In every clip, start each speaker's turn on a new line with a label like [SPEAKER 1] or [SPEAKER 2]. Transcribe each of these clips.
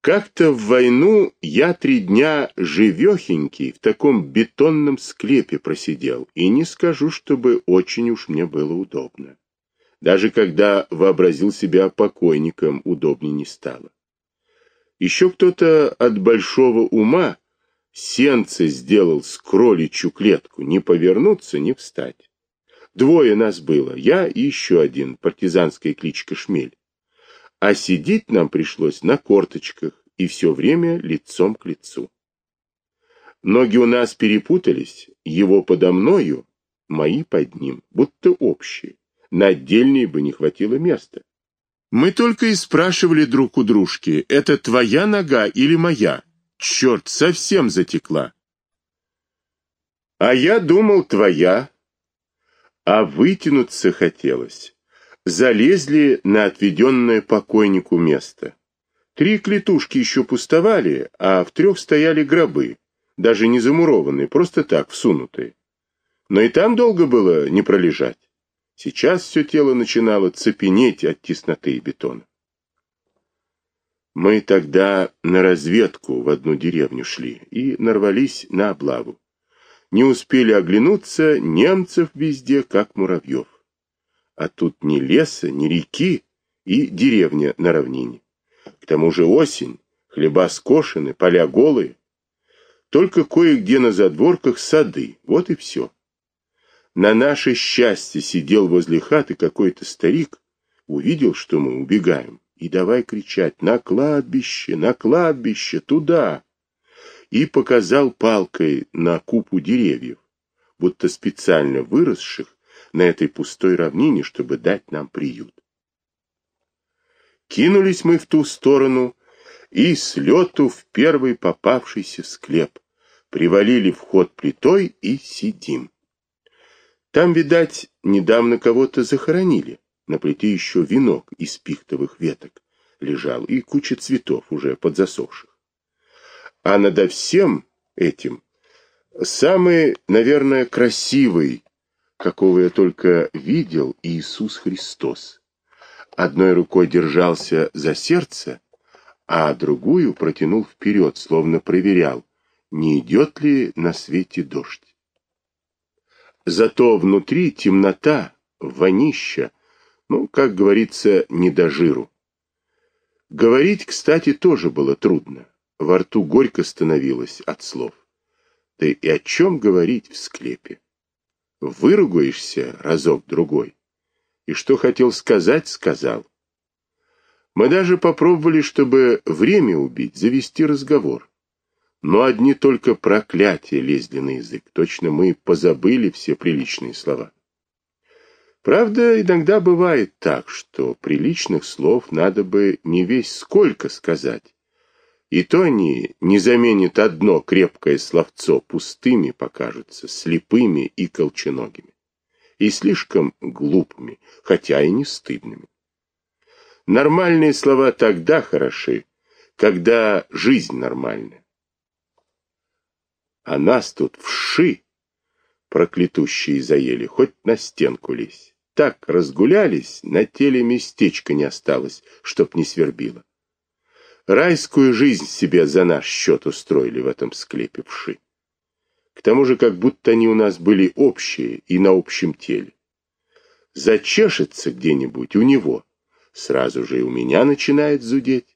[SPEAKER 1] Как-то в войну я три дня живехенький в таком бетонном склепе просидел, и не скажу, чтобы очень уж мне было удобно. Даже когда вообразил себя покойником, удобнее не стало. Еще кто-то от большого ума сенце сделал с кроличью клетку, не повернуться, не встать. Двое нас было, я и еще один, партизанская кличка Шмель. А сидеть нам пришлось на корточках и все время лицом к лицу. Ноги у нас перепутались, его подо мною, мои под ним, будто общие. На отдельнее бы не хватило места. Мы только и спрашивали друг у дружки, это твоя нога или моя? Черт, совсем затекла. А я думал, твоя, а вытянуться хотелось. Залезли на отведенное покойнику место. Три клетушки еще пустовали, а в трех стояли гробы, даже не замурованные, просто так, всунутые. Но и там долго было не пролежать. Сейчас все тело начинало цепенеть от тесноты и бетона. Мы тогда на разведку в одну деревню шли и нарвались на облаву. Не успели оглянуться, немцев везде, как муравьев. А тут ни леса, ни реки и деревня на равнине. К тому же осень, хлеба скошены, поля голые. Только кое-где на задворках сады, вот и все. На наше счастье сидел возле хаты какой-то старик, увидел, что мы убегаем, и давай кричать «На кладбище! На кладбище! Туда!» и показал палкой на купу деревьев, будто специально выросших на этой пустой равнине, чтобы дать нам приют. Кинулись мы в ту сторону и с лету в первый попавшийся склеп, привалили вход плитой и сидим. Там, видать, недавно кого-то захоронили. На плите еще венок из пихтовых веток лежал и куча цветов уже подзасохших. А надо всем этим самый, наверное, красивый, какого я только видел, Иисус Христос. Одной рукой держался за сердце, а другую протянул вперед, словно проверял, не идет ли на свете дождь. Зато внутри темнота, вонища, ну, как говорится, не до жиру. Говорить, кстати, тоже было трудно. Во рту горько становилось от слов. Да и о чем говорить в склепе? Выругаешься разок-другой. И что хотел сказать, сказал. Мы даже попробовали, чтобы время убить, завести разговор. Но одни только проклятия лезли на язык. Точно мы позабыли все приличные слова. Правда, иногда бывает так, что приличных слов надо бы не весь сколько сказать, и то они не заменят одно крепкое словцо, пустыми покажутся, слепыми и колченогими, и слишком глупыми, хотя и не стыдными. Нормальные слова тогда хороши, когда жизнь нормальная. А нас тут вши, проклятущие заели, хоть на стенку лезь. Так разгулялись, на теле местечко не осталось, чтоб не свербило. Райскую жизнь себе за наш счет устроили в этом склепе вши. К тому же, как будто они у нас были общие и на общем теле. Зачешется где-нибудь у него, сразу же и у меня начинает зудеть.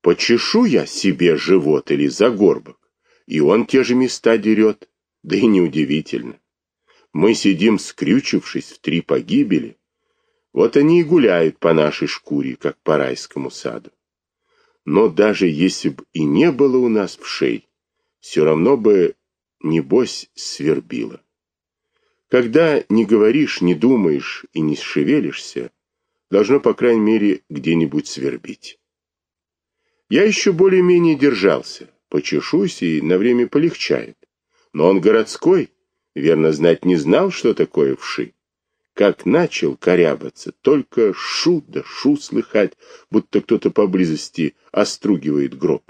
[SPEAKER 1] Почешу я себе живот или загорбок, и он те же места дерет, да и неудивительно. Мы сидим, скрючившись в три погибели, вот они и гуляют по нашей шкуре, как по райскому саду. Но даже если бы и не было у нас вшей, все равно бы, небось, свербило. Когда не говоришь, не думаешь и не шевелишься, должно, по крайней мере, где-нибудь свербить. Я еще более-менее держался, почешусь и на время полегчает. Но он городской, верно знать не знал, что такое вши. Как начал корябаться, только шу да шу слыхать, будто кто-то поблизости остругивает гроб.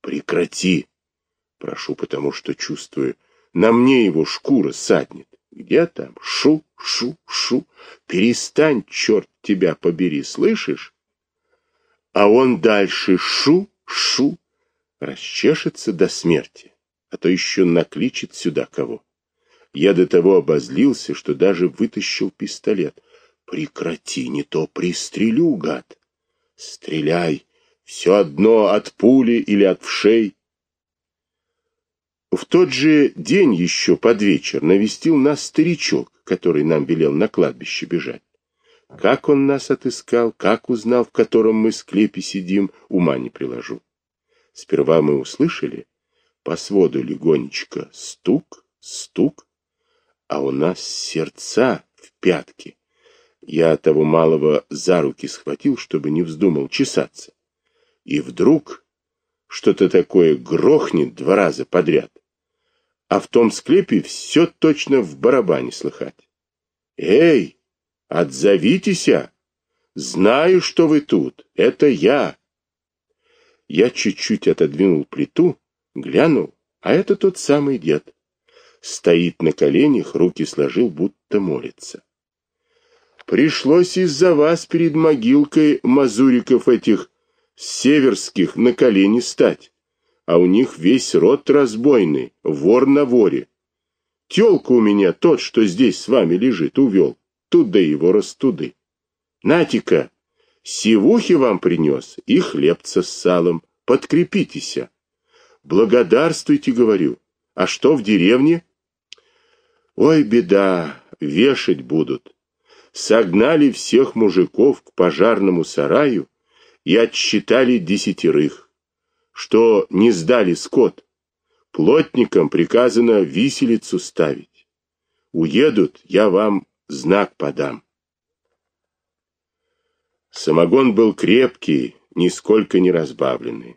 [SPEAKER 1] Прекрати! Прошу, потому что чувствую, на мне его шкура саднет. Где там? Шу, шу, шу. Перестань, черт тебя побери, слышишь? А он дальше шу, шу, расчешется до смерти, а то еще накличет сюда кого. Я до того обозлился, что даже вытащил пистолет. Прекрати, не то пристрелю, гад. Стреляй, все одно от пули или от вшей. В тот же день еще под вечер навестил нас старичок, который нам велел на кладбище бежать. Как он нас отыскал, как узнал, в котором мы склепе сидим, ума не приложу. Сперва мы услышали по своду легонечко стук, стук, а у нас сердца в пятки. Я того малого за руки схватил, чтобы не вздумал чесаться. И вдруг что-то такое грохнет два раза подряд. А в том склепе все точно в барабане слыхать. «Эй, отзовитесь! Знаю, что вы тут. Это я!» Я чуть-чуть отодвинул плиту, глянул, а это тот самый дед. Стоит на коленях, руки сложил, будто молится. Пришлось из-за вас перед могилкой мазуриков этих северских на колени стать, а у них весь род разбойный, вор на воре. Тёлку у меня тот, что здесь с вами лежит, увел, туда его растуды. Натика, сивухи вам принес и хлебца с салом, подкрепитеся. Благодарствуйте, говорю. А что в деревне? Ой, беда, вешать будут. Согнали всех мужиков к пожарному сараю и отсчитали десятерых, что не сдали скот. Плотникам приказано виселицу ставить. Уедут, я вам знак подам. Самогон был крепкий, нисколько не разбавленный.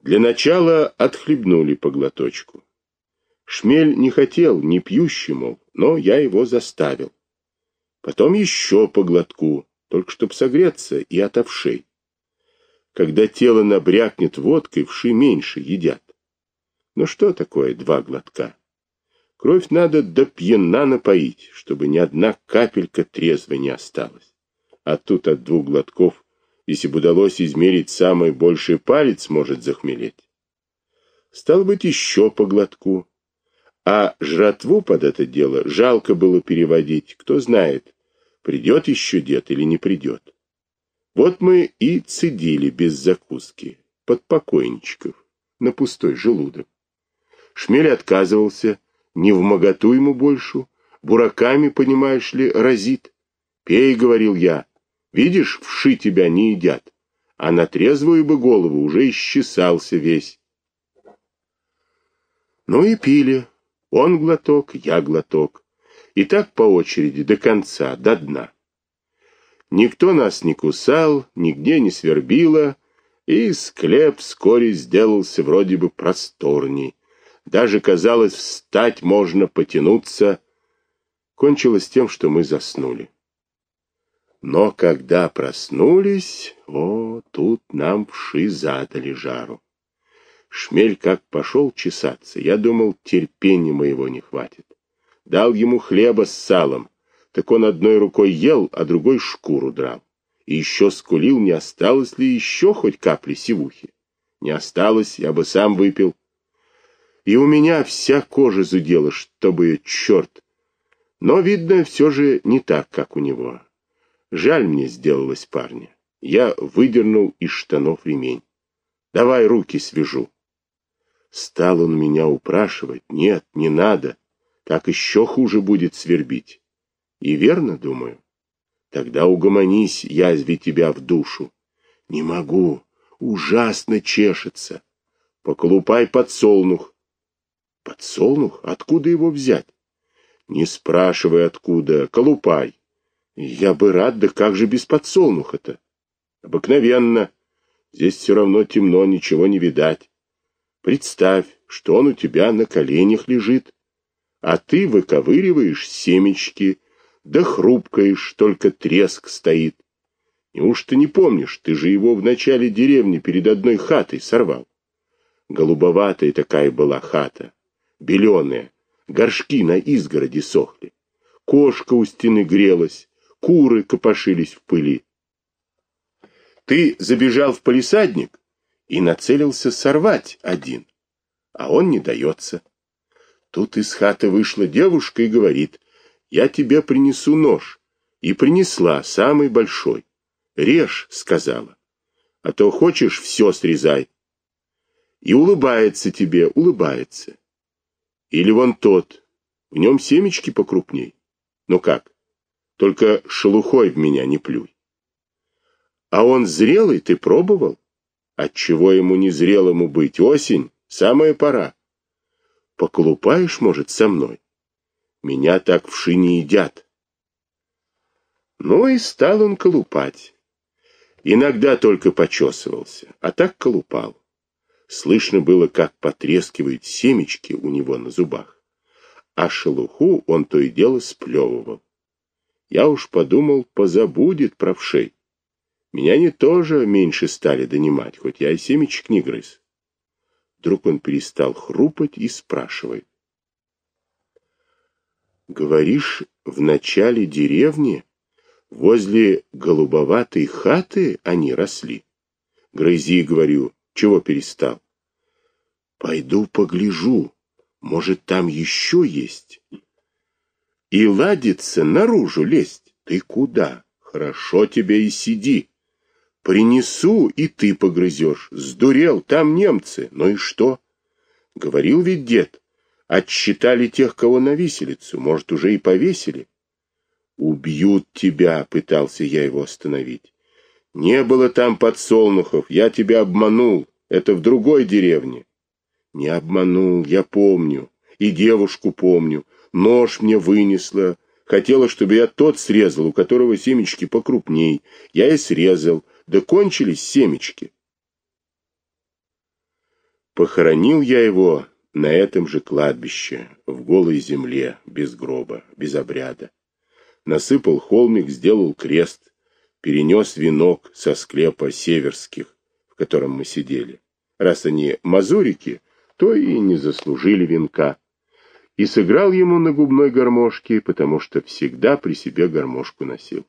[SPEAKER 1] Для начала отхлебнули по глоточку. Шмель не хотел, не пьющий, мол, но я его заставил. Потом еще по глотку, только чтоб согреться и от овшей. Когда тело набрякнет водкой, вши меньше едят. Ну что такое два глотка? Кровь надо до пьяна напоить, чтобы ни одна капелька трезвой не осталась. А тут от двух глотков, если бы удалось измерить самый больший палец, может захмелеть. Стал быть, еще по глотку. А жратву под это дело жалко было переводить, кто знает, придет еще дед или не придет. Вот мы и цедили без закуски, под покойничков, на пустой желудок. Шмель отказывался, не в моготу ему больше, бураками, понимаешь ли, разит. Пей, говорил я, видишь, вши тебя не едят, а на трезвую бы голову уже исчесался весь. Ну и пили. Он глоток, я глоток. И так по очереди до конца, до дна. Никто нас не кусал, нигде не свербило, и склеп вскоре сделался вроде бы просторней. Даже казалось, встать можно, потянуться. Кончилось тем, что мы заснули. Но когда проснулись, о, тут нам вши задали жару. Шмель как пошел чесаться, я думал, терпения моего не хватит. Дал ему хлеба с салом, так он одной рукой ел, а другой шкуру драл. И еще скулил, не осталось ли еще хоть капли сивухи. Не осталось, я бы сам выпил. И у меня вся кожа зудела, чтобы ее черт. Но, видно, все же не так, как у него. Жаль мне сделалось парня. Я выдернул из штанов ремень. Давай руки свяжу. Стал он меня упрашивать. Нет, не надо. Так еще хуже будет свербить. И верно, думаю. Тогда угомонись, язви тебя в душу. Не могу. Ужасно чешется. Поколупай подсолнух. Подсолнух? Откуда его взять? Не спрашивай, откуда. Колупай. Я бы рад, да как же без подсолнуха-то? Обыкновенно. Здесь все равно темно, ничего не видать. Представь, что он у тебя на коленях лежит, а ты выковыриваешь семечки, да хрупкаешь, только треск стоит. Неужто не помнишь, ты же его в начале деревни перед одной хатой сорвал? Голубоватая такая была хата, беленая, горшки на изгороди сохли. Кошка у стены грелась, куры копошились в пыли. Ты забежал в полисадник и нацелился сорвать один, а он не дается. Тут из хаты вышла девушка и говорит, я тебе принесу нож. И принесла самый большой. Режь, сказала. А то хочешь, все срезай. И улыбается тебе, улыбается. Или вон тот, в нем семечки покрупней. Ну как? Только шелухой в меня не плюй. А он зрелый, ты пробовал? Отчего ему не зрелому быть? Осень, самая пора. Поколупаешь, может, со мной? Меня так вши не едят. Ну и стал он колупать. Иногда только почесывался, а так колупал. Слышно было, как потрескивают семечки у него на зубах. А шелуху он то и дело сплевывал. Я уж подумал, позабудет про вшей. Меня они тоже меньше стали донимать, хоть я и семечек не грыз. Вдруг он перестал хрупать и спрашивает. Говоришь, в начале деревни, возле голубоватой хаты они росли? Грызи, говорю, чего перестал? Пойду погляжу, может, там еще есть. И ладится наружу лезть. Ты куда? Хорошо тебе и сиди. Принесу, и ты погрызешь. Сдурел, там немцы. Ну и что? Говорил ведь дед, Отсчитали тех, кого на виселицу, может, уже и повесили. Убьют тебя, пытался я его остановить. Не было там подсолнухов, я тебя обманул. Это в другой деревне. Не обманул, я помню. И девушку помню. Нож мне вынесла. Хотела, чтобы я тот срезал, у которого семечки покрупней. Я и срезал. Да кончились семечки. Похоронил я его на этом же кладбище, в голой земле, без гроба, без обряда. Насыпал холмик, сделал крест, перенес венок со склепа северских, в котором мы сидели. Раз они мазурики, то и не заслужили венка. И сыграл ему на губной гармошке, потому что всегда при себе гармошку носил.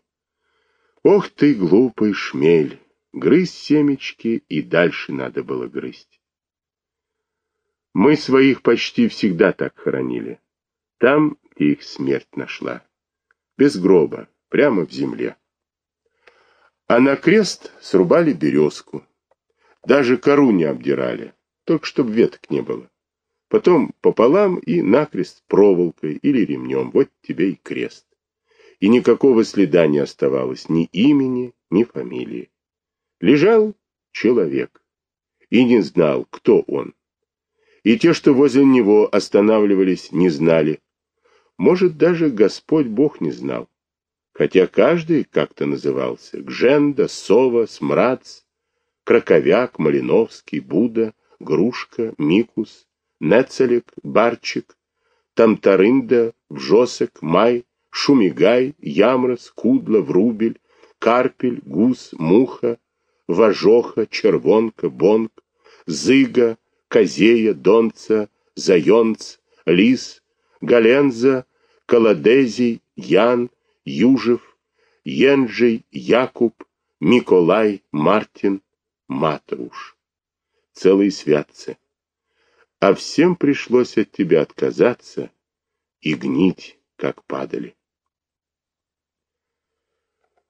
[SPEAKER 1] Ох ты, глупый шмель! Грызть семечки, и дальше надо было грызть. Мы своих почти всегда так хоронили. Там, где их смерть нашла. Без гроба, прямо в земле. А на крест срубали березку. Даже кору не обдирали, только чтобы веток не было. Потом пополам и накрест проволокой или ремнем. Вот тебе и крест. И никакого следа не оставалось ни имени, ни фамилии. Лежал человек и не знал, кто он. И те, что возле него останавливались, не знали. Может, даже Господь Бог не знал. Хотя каждый как-то назывался. Гженда, Сова, Смрац, Краковяк, Малиновский, Будда, Грушка, Микус, Нецелик, Барчик, Тамтарында, Вжосек, Май, Шумигай, Ямрос, Кудла, Врубель, Карпель, Гус, Муха, Важоха, Червонка, Бонг, Зыга, Козея, Донца, Зайонц, Лис, Галенза, Колодезий, Ян, Южев, Енджей, Якуб, Миколай, Мартин, Матруш. Целые святцы. А всем пришлось от тебя отказаться и гнить, как падали.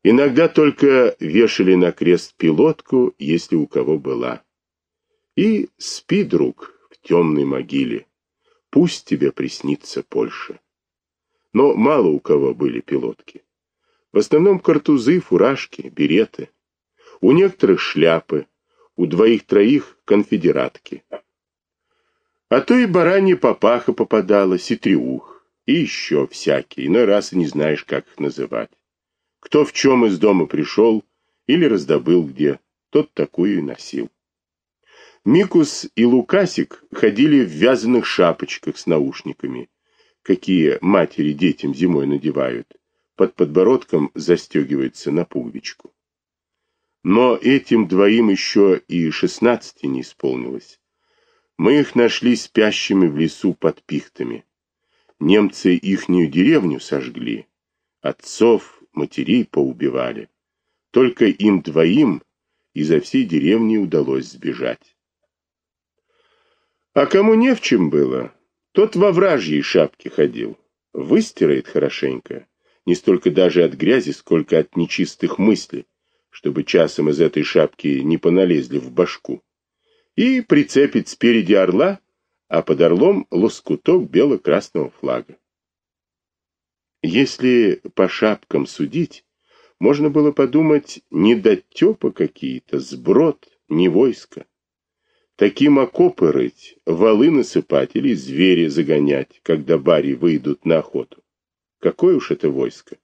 [SPEAKER 1] Иногда только вешали на крест пилотку, если у кого была. И спи, друг, в темной могиле, пусть тебе приснится Польша. Но мало у кого были пилотки. В основном картузы, фуражки, береты. У некоторых шляпы, у двоих-троих конфедератки. А то и баранья папаха попадалась, и триух, и еще всякие, иной раз и не знаешь, как их называть. Кто в чем из дома пришел или раздобыл где, тот такую и носил. Микус и Лукасик ходили в вязаных шапочках с наушниками, какие матери детям зимой надевают. Под подбородком застегивается на пуговичку. Но этим двоим еще и шестнадцати не исполнилось. Мы их нашли спящими в лесу под пихтами. Немцы ихнюю деревню сожгли, отцов, матерей поубивали. Только им двоим изо всей деревни удалось сбежать. А кому не в чем было, тот во вражьей шапке ходил. Выстирает хорошенько, не столько даже от грязи, сколько от нечистых мыслей, чтобы часом из этой шапки не поналезли в башку. И прицепит спереди орла, а под орлом лоскуток бело-красного флага. Если по шапкам судить, можно было подумать, не дотепа какие-то, сброд, не войско. Таким окопы рыть, валы насыпать или звери загонять, когда бари выйдут на охоту. Какое уж это войско.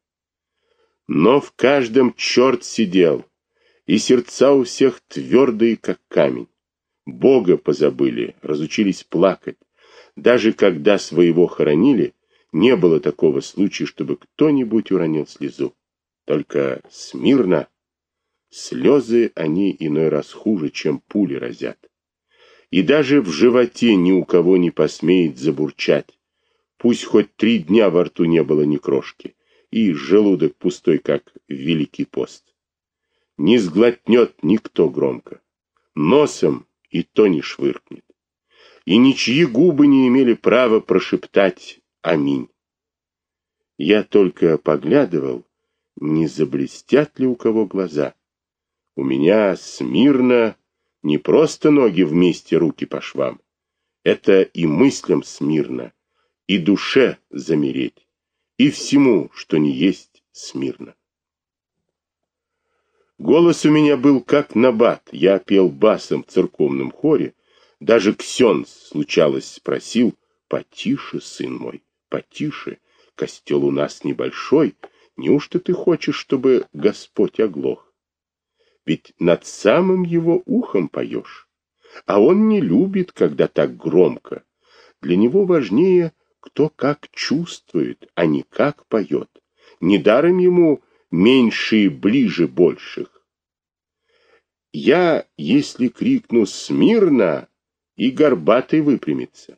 [SPEAKER 1] Но в каждом черт сидел, и сердца у всех твердые, как камень. Бога позабыли, разучились плакать. Даже когда своего хоронили, не было такого случая, чтобы кто-нибудь уронил слезу. Только смирно. Слезы они иной раз хуже, чем пули разят и даже в животе ни у кого не посмеет забурчать. Пусть хоть три дня во рту не было ни крошки, и желудок пустой, как Великий пост. Не сглотнет никто громко, носом и то не швыркнет. И ничьи губы не имели права прошептать «Аминь». Я только поглядывал, не заблестят ли у кого глаза. У меня смирно не просто ноги вместе, руки по швам. Это и мыслям смирно, и душе замереть, и всему, что не есть, смирно. Голос у меня был как набат. Я пел басом в церковном хоре. Даже Ксенс, случалось, спросил, «Потише, сын мой, потише, костел у нас небольшой, неужто ты хочешь, чтобы Господь оглох?» ведь над самым его ухом поешь. А он не любит, когда так громко. Для него важнее, кто как чувствует, а не как поет. Недаром ему меньше и ближе больших. Я, если крикну «Смирно!» и горбатый выпрямится.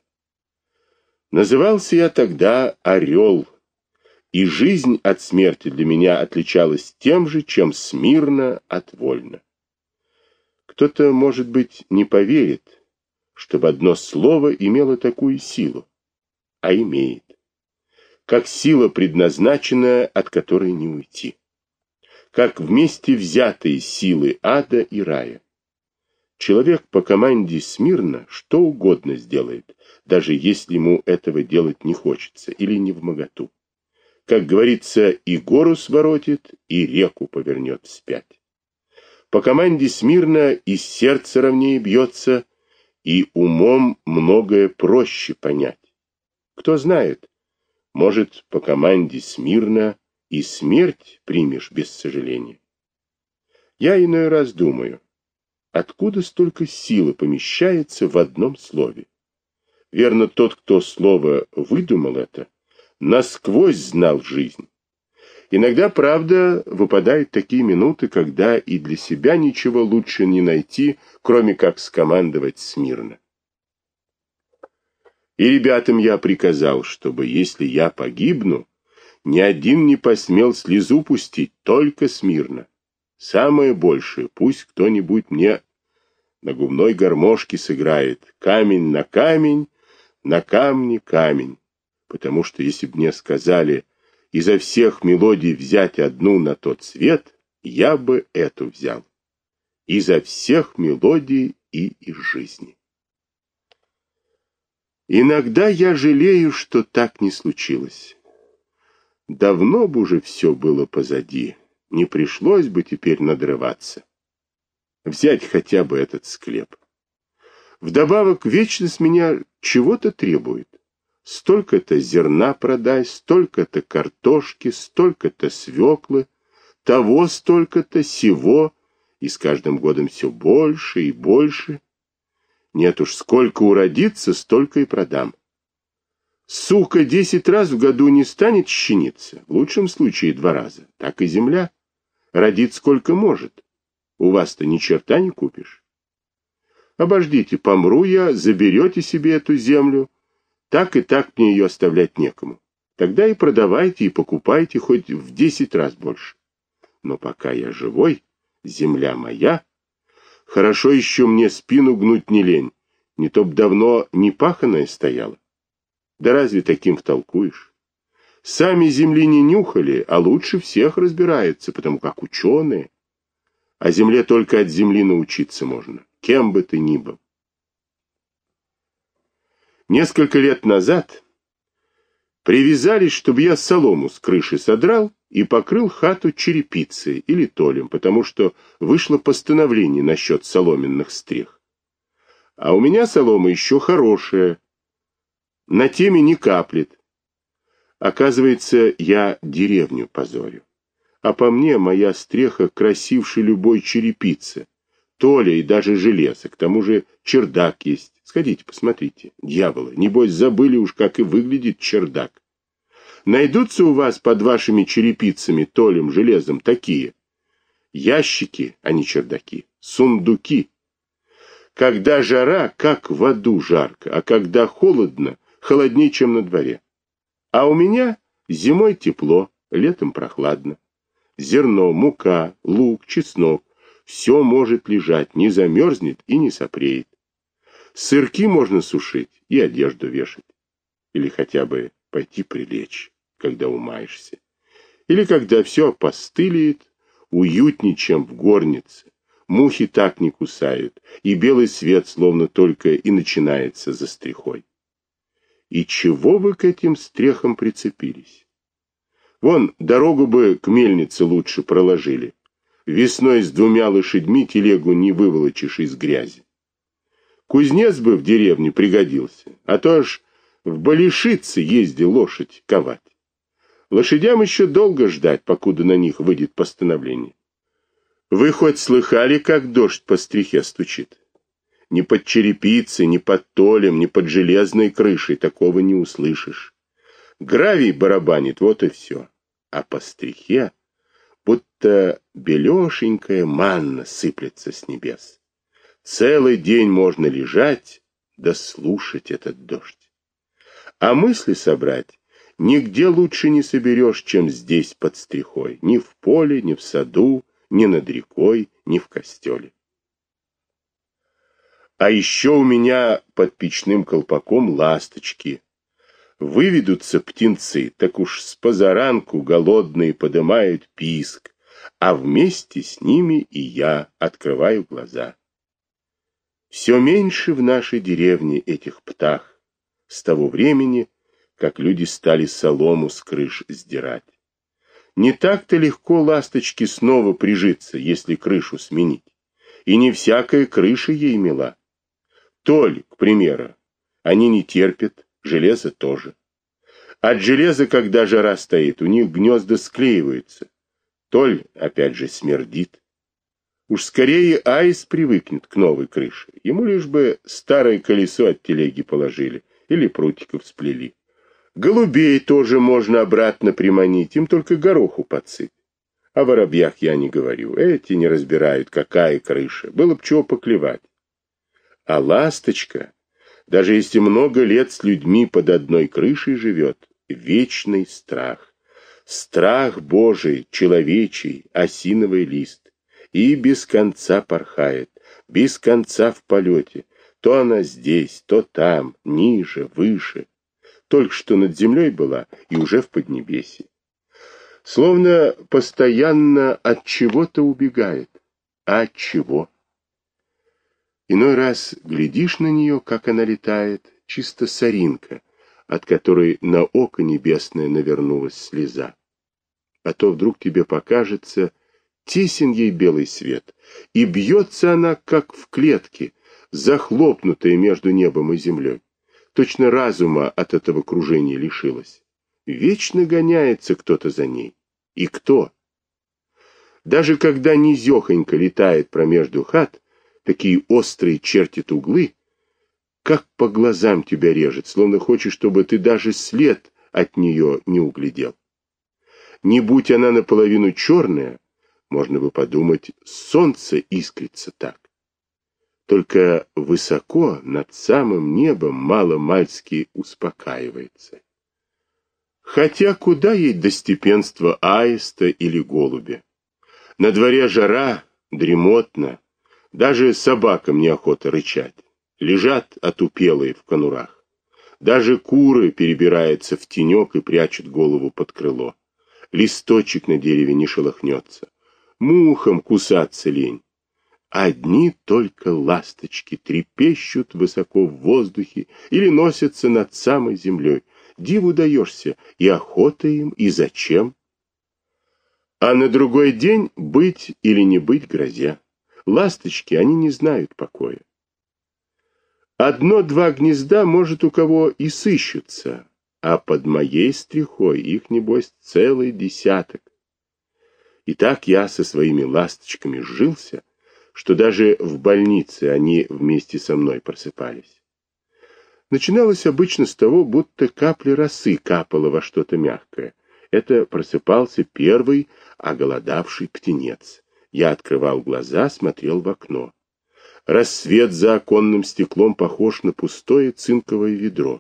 [SPEAKER 1] Назывался я тогда «Орел», и жизнь от смерти для меня отличалась тем же, чем смирно от вольно. Кто-то, может быть, не поверит, чтобы одно слово имело такую силу, а имеет. Как сила предназначенная, от которой не уйти. Как вместе взятые силы ада и рая. Человек по команде смирно что угодно сделает, даже если ему этого делать не хочется или не в моготу как говорится, и гору своротит, и реку повернет вспять. По команде смирно и сердце ровнее бьется, и умом многое проще понять. Кто знает, может, по команде смирно и смерть примешь без сожаления. Я иной раз думаю, откуда столько силы помещается в одном слове? Верно, тот, кто слово выдумал это, насквозь знал жизнь. Иногда, правда, выпадают такие минуты, когда и для себя ничего лучше не найти, кроме как скомандовать смирно. И ребятам я приказал, чтобы, если я погибну, ни один не посмел слезу пустить, только смирно. Самое большее, пусть кто-нибудь мне на губной гармошке сыграет. Камень на камень, на камне камень потому что если бы мне сказали изо всех мелодий взять одну на тот свет, я бы эту взял. Изо всех мелодий и из жизни. Иногда я жалею, что так не случилось. Давно бы уже все было позади, не пришлось бы теперь надрываться. Взять хотя бы этот склеп. Вдобавок, вечность меня чего-то требует. Столько-то зерна продай, столько-то картошки, столько-то свеклы, того столько-то, сего, и с каждым годом все больше и больше. Нет уж, сколько уродится, столько и продам. Сука десять раз в году не станет щениться, в лучшем случае два раза. Так и земля. Родит сколько может. У вас-то ни черта не купишь. Обождите, помру я, заберете себе эту землю, так и так мне ее оставлять некому. Тогда и продавайте, и покупайте хоть в десять раз больше. Но пока я живой, земля моя, Хорошо еще мне спину гнуть не лень, не то б давно не паханая стояла. Да разве таким втолкуешь? Сами земли не нюхали, а лучше всех разбираются, потому как ученые. А земле только от земли научиться можно, кем бы ты ни был. Несколько лет назад привязались, чтобы я солому с крыши содрал и покрыл хату черепицей или толем, потому что вышло постановление насчет соломенных стрех. А у меня солома еще хорошая, на теме не каплет. Оказывается, я деревню позорю. А по мне моя стреха красивше любой черепицы, толя и даже железа, к тому же чердак есть. Сходите, посмотрите, дьяволы, небось забыли уж, как и выглядит чердак. Найдутся у вас под вашими черепицами, толем, железом такие ящики, а не чердаки, сундуки. Когда жара, как в аду жарко, а когда холодно, холоднее, чем на дворе. А у меня зимой тепло, летом прохладно. Зерно, мука, лук, чеснок — все может лежать, не замерзнет и не сопреет. Сырки можно сушить и одежду вешать. Или хотя бы пойти прилечь когда умаешься. Или когда все постылеет, уютнее, чем в горнице. Мухи так не кусают, и белый свет словно только и начинается за стрехой. И чего вы к этим стрехам прицепились? Вон, дорогу бы к мельнице лучше проложили. Весной с двумя лошадьми телегу не выволочишь из грязи. Кузнец бы в деревне пригодился, а то аж в Балишице ездил лошадь ковать. Лошадям еще долго ждать, покуда на них выйдет постановление. Вы хоть слыхали, как дождь по стрихе стучит? Ни под черепицей, ни под толем, ни под железной крышей такого не услышишь. Гравий барабанит, вот и все. А по стрихе будто белешенькая манна сыплется с небес. Целый день можно лежать да слушать этот дождь. А мысли собрать Нигде лучше не соберешь, чем здесь под стрихой, ни в поле, ни в саду, ни над рекой, ни в костеле. А еще у меня под печным колпаком ласточки. Выведутся птенцы, так уж с позаранку голодные подымают писк, а вместе с ними и я открываю глаза. Все меньше в нашей деревне этих птах. С того времени, как люди стали солому с крыш сдирать. Не так-то легко ласточке снова прижиться, если крышу сменить. И не всякая крыша ей мила. Толь, к примеру, они не терпят, железо тоже. От железа, когда жара стоит, у них гнезда склеиваются. Толь, опять же, смердит. Уж скорее Айс привыкнет к новой крыше. Ему лишь бы старое колесо от телеги положили или прутиков сплели. Голубей тоже можно обратно приманить, им только гороху подсыпь. О воробьях я не говорю, эти не разбирают, какая крыша, было б чего поклевать. А ласточка, даже если много лет с людьми под одной крышей живет, вечный страх. Страх Божий, человечий, осиновый лист. И без конца порхает, без конца в полете. То она здесь, то там, ниже, выше только что над землей была и уже в Поднебесье. Словно постоянно от чего-то убегает. А от чего? Иной раз глядишь на нее, как она летает, чисто соринка, от которой на око небесное навернулась слеза. А то вдруг тебе покажется, тесен ей белый свет, и бьется она, как в клетке, захлопнутая между небом и землей точно разума от этого кружения лишилась. Вечно гоняется кто-то за ней. И кто? Даже когда низехонько летает промежду хат, такие острые чертит углы, как по глазам тебя режет, словно хочешь, чтобы ты даже след от нее не углядел. Не будь она наполовину черная, можно бы подумать, солнце искрится так. Только высоко над самым небом мало-мальски успокаивается. Хотя куда ей до степенства аиста или голубя? На дворе жара, дремотно, Даже собакам неохота рычать. Лежат отупелые в конурах. Даже куры перебираются в тенек и прячут голову под крыло. Листочек на дереве не шелохнется. Мухам кусаться лень. Одни только ласточки трепещут высоко в воздухе или носятся над самой землей. Диву даешься, и охота им, и зачем? А на другой день быть или не быть грозя. Ласточки, они не знают покоя. Одно-два гнезда, может, у кого и сыщутся, а под моей стрихой их, небось, целый десяток. И так я со своими ласточками жился, что даже в больнице они вместе со мной просыпались. Начиналось обычно с того, будто капля росы капала во что-то мягкое. Это просыпался первый оголодавший птенец. Я открывал глаза, смотрел в окно. Рассвет за оконным стеклом похож на пустое цинковое ведро.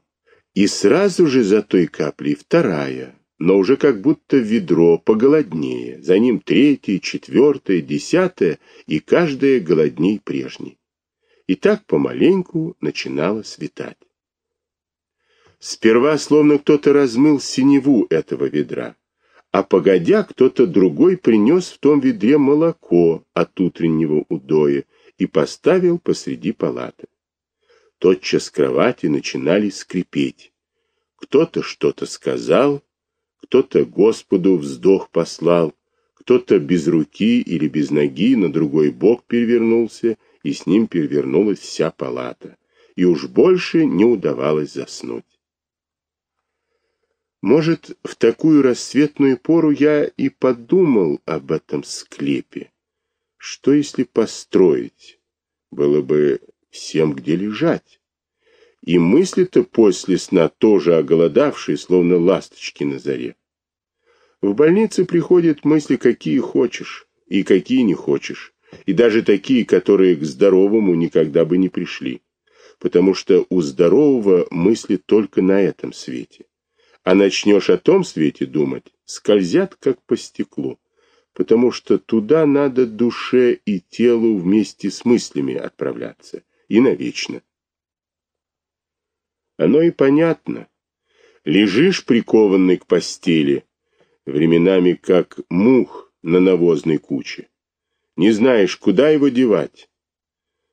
[SPEAKER 1] И сразу же за той каплей вторая, но уже как будто ведро поголоднее, за ним третье, четвертое, десятое, и каждое голодней прежней. И так помаленьку начинало светать. Сперва словно кто-то размыл синеву этого ведра, а погодя кто-то другой принес в том ведре молоко от утреннего удоя и поставил посреди палаты. Тотчас кровати начинали скрипеть. Кто-то что-то сказал, кто-то Господу вздох послал, кто-то без руки или без ноги на другой бок перевернулся, и с ним перевернулась вся палата, и уж больше не удавалось заснуть. Может, в такую рассветную пору я и подумал об этом склепе. Что если построить? Было бы всем где лежать. И мысли-то после сна тоже оголодавшие, словно ласточки на заре. В больнице приходят мысли, какие хочешь и какие не хочешь, и даже такие, которые к здоровому никогда бы не пришли, потому что у здорового мысли только на этом свете. А начнешь о том свете думать, скользят как по стеклу потому что туда надо душе и телу вместе с мыслями отправляться, и навечно. Оно и понятно. Лежишь прикованный к постели, временами как мух на навозной куче. Не знаешь, куда его девать.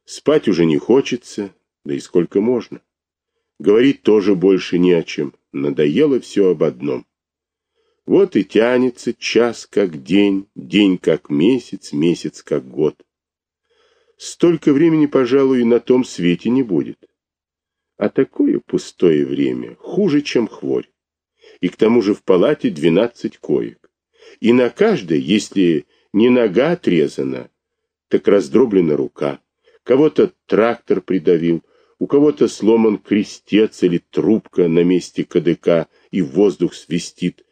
[SPEAKER 1] Спать уже не хочется, да и сколько можно. Говорить тоже больше не о чем. Надоело все об одном. Вот и тянется час как день, день как месяц, месяц как год. Столько времени, пожалуй, и на том свете не будет. А такое пустое время хуже, чем хворь. И к тому же в палате двенадцать коек. И на каждой, если не нога отрезана, так раздроблена рука. Кого-то трактор придавил, у кого-то сломан крестец или трубка на месте кадыка и воздух свистит,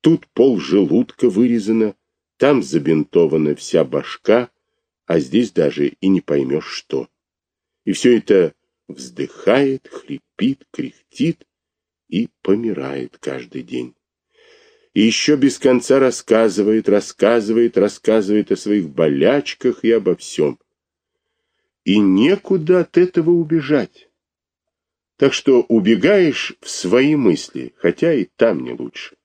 [SPEAKER 1] Тут пол желудка вырезано, там забинтована вся башка, а здесь даже и не поймешь что. И все это вздыхает, хрипит, кряхтит и помирает каждый день. И еще без конца рассказывает, рассказывает, рассказывает о своих болячках и обо всем. И некуда от этого убежать. Так что убегаешь в свои мысли, хотя и там не лучше.